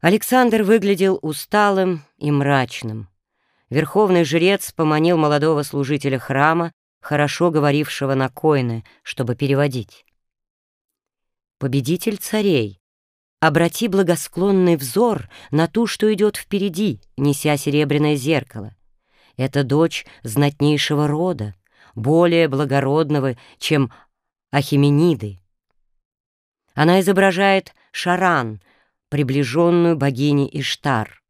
Александр выглядел усталым и мрачным. Верховный жрец поманил молодого служителя храма, хорошо говорившего на койны, чтобы переводить. «Победитель царей, обрати благосклонный взор на ту, что идет впереди, неся серебряное зеркало. Это дочь знатнейшего рода, более благородного, чем Ахимениды. Она изображает Шаран, приближенную богине Иштар.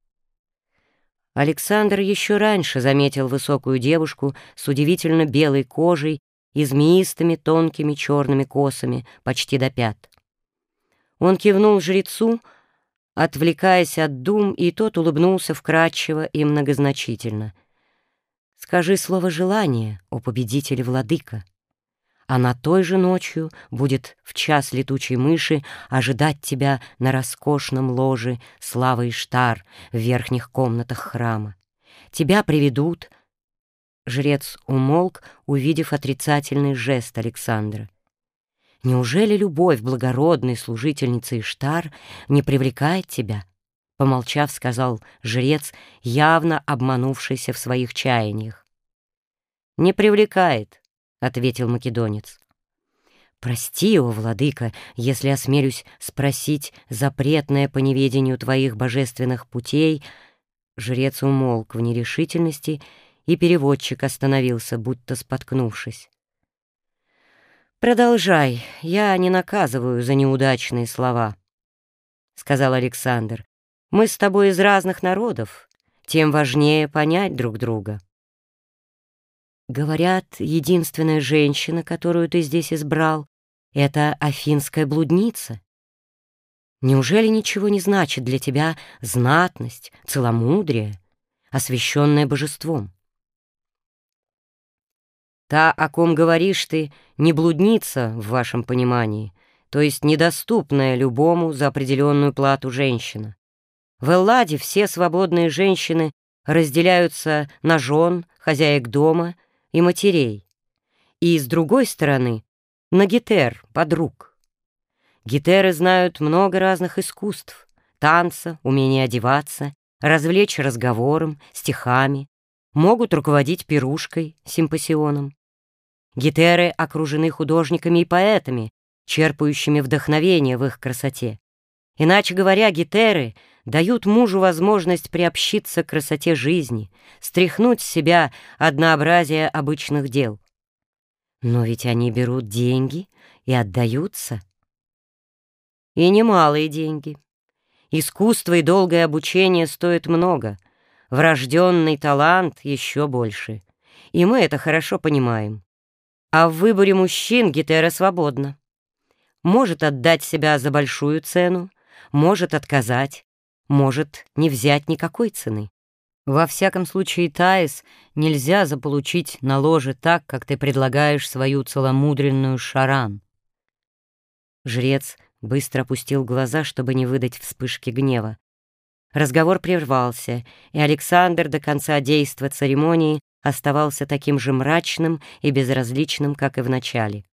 Александр еще раньше заметил высокую девушку с удивительно белой кожей и змеистыми тонкими черными косами почти до пят. Он кивнул жрецу, отвлекаясь от дум, и тот улыбнулся вкрадчиво и многозначительно. «Скажи слово желания, о победитель владыка!» Она той же ночью будет в час летучей мыши ожидать тебя на роскошном ложе славы Иштар в верхних комнатах храма. Тебя приведут... Жрец умолк, увидев отрицательный жест Александра. «Неужели любовь благородной служительницы Иштар не привлекает тебя?» Помолчав, сказал жрец, явно обманувшийся в своих чаяниях. «Не привлекает», — ответил македонец. «Прости, о владыка, если осмелюсь спросить запретное по неведению твоих божественных путей». Жрец умолк в нерешительности, и переводчик остановился, будто споткнувшись. «Продолжай, я не наказываю за неудачные слова», — сказал Александр. «Мы с тобой из разных народов, тем важнее понять друг друга». Говорят, единственная женщина, которую ты здесь избрал, это афинская блудница. Неужели ничего не значит для тебя знатность, целомудрие, освященное божеством? Та, о ком говоришь ты, не блудница в вашем понимании, то есть недоступная любому за определенную плату женщина. В Элладе все свободные женщины разделяются на жен, хозяек дома — и матерей, и, с другой стороны, на гитер, подруг. Гитеры знают много разных искусств — танца, умения одеваться, развлечь разговором, стихами, могут руководить пирушкой, симпосионом. Гитеры окружены художниками и поэтами, черпающими вдохновение в их красоте. Иначе говоря, гитеры дают мужу возможность приобщиться к красоте жизни, стряхнуть с себя однообразие обычных дел. Но ведь они берут деньги и отдаются. И немалые деньги. Искусство и долгое обучение стоят много, врожденный талант еще больше. И мы это хорошо понимаем. А в выборе мужчин Гетера свободна. Может отдать себя за большую цену, может отказать, может не взять никакой цены. Во всяком случае, Таис нельзя заполучить на ложе так, как ты предлагаешь свою целомудренную шаран. Жрец быстро опустил глаза, чтобы не выдать вспышки гнева. Разговор прервался, и Александр до конца действа церемонии оставался таким же мрачным и безразличным, как и в начале.